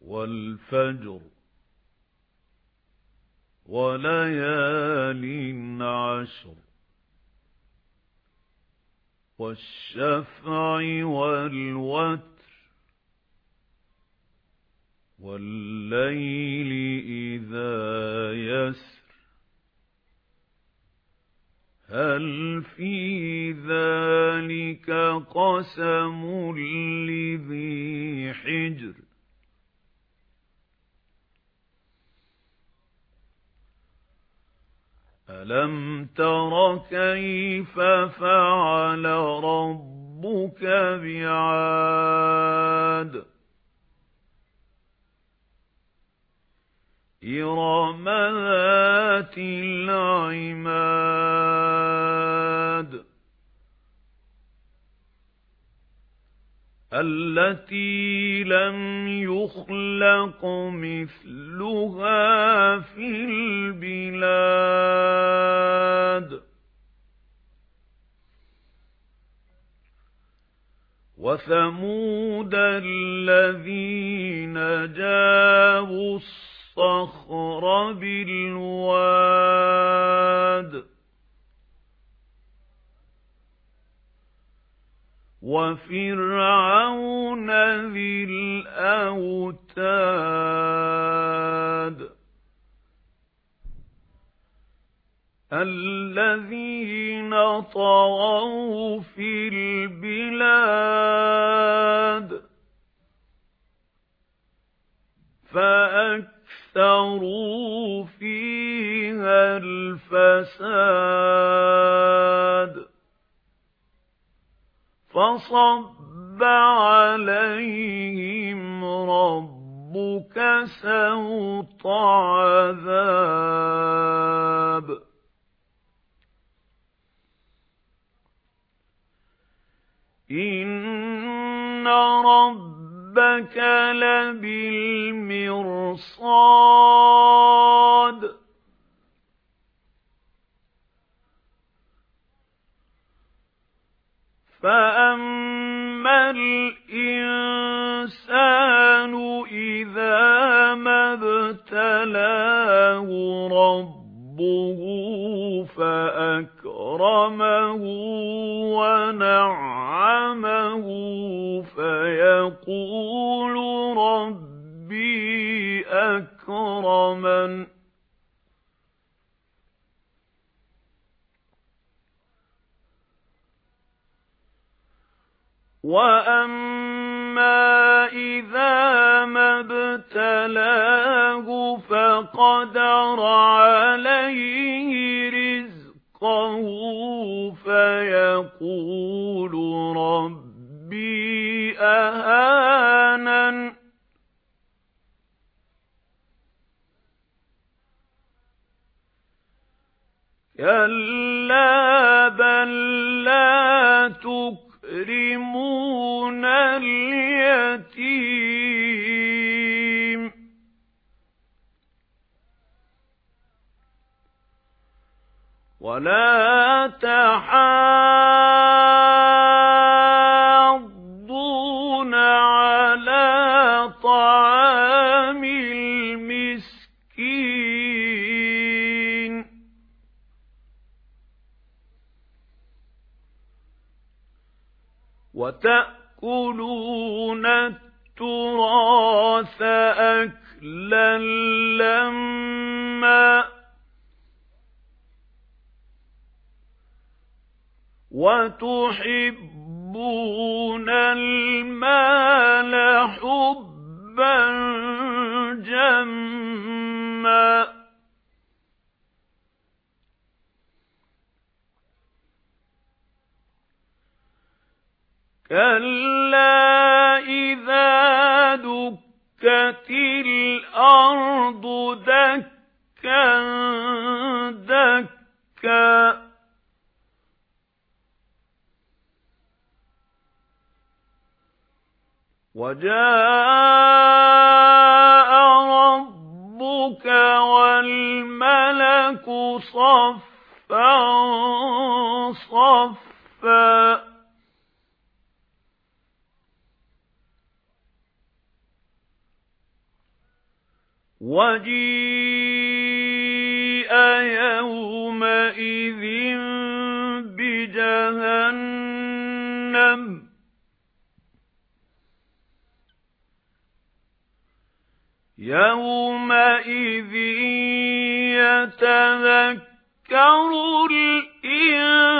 وَالْفَجْرِ وَلَيَالٍ عَشْرٍ وَالشَّفْعِ وَالْوَتْرِ وَاللَّيْلِ إِذَا يَسْرِ هَلْ فِي ذَلِكَ قَسَمٌ لِذِي حِجْرٍ أَلَمْ تَرَ كَيْفَ فَعَلَ رَبُّكَ بِعَادٍ إِرَمَ ذَاتِ الْعِمَادِ الَّتِي لَمْ يُخْلَقْ مِثْلُهَا فِي الْبِلَادِ. وَثَمُودَ الَّذِينَ جَابُوا الصَّخْرَ بِالْوَادِ. وَفِرْعَوْنَ ذِي الْأَوْتَادِ الَّذِينَ طَغَوْا فِي الْبِلَادِ فَأَكْثَرُوا فِيهَا الْفَسَادَ فَصَبَّ عَلَيْهِمْ رَبُّكَ سَوْطَ عَذَابٍ. إِنَّ رَبَّكَ لَبِالْمِرْصَادِ. فَأَمَّا الْإِنسَانُ إِذَا مَا ابْتَلَاهُ رَبُّهُ فَأَكْرَمَهُ وَنَعَّمَهُ فَيَقُولُ رَبِّي أَكْرَمَنِ وَأَمَّا إِذَا مَا ابْتَلَاهُ فَقَدَرَ عَلَيْهِ رِزْقَهُ فَيَقُولُ رَبِّي أَهَانَنِ كَلَّا بَل لَّا تُكْرِمُونَ تُكْرِمُونَ الْيَتِيمَ. وَلَا تَحَاضُّونَ وَتَأْكُلُونَ التُّرَاثَ أَكْلًا لَّمًّا وَتُحِبُّونَ الْمَالَ حُبًّا جَمًّا كَلَّا إِذَا دُكَّتِ الْأَرْضُ دَكًّا دَكًّا وَجَاءَ رَبُّكَ وَالْمَلَكُ صَفًّا وَجِيءَ يَوْمَئِذٍ بِجَهَنَّمَ. يَوْمَئِذٍ يَتَذَكَّرُ الْإِنسَانُ